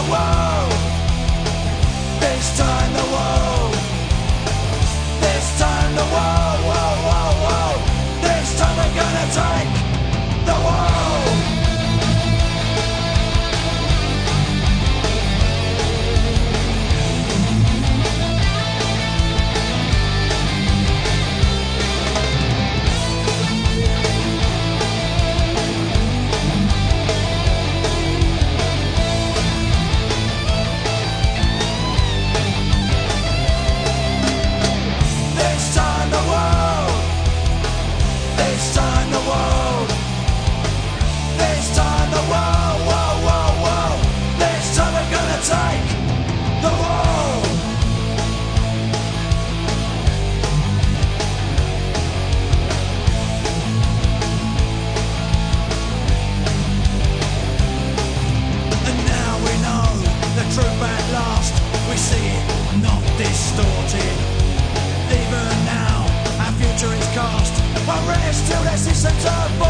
the world. Precision of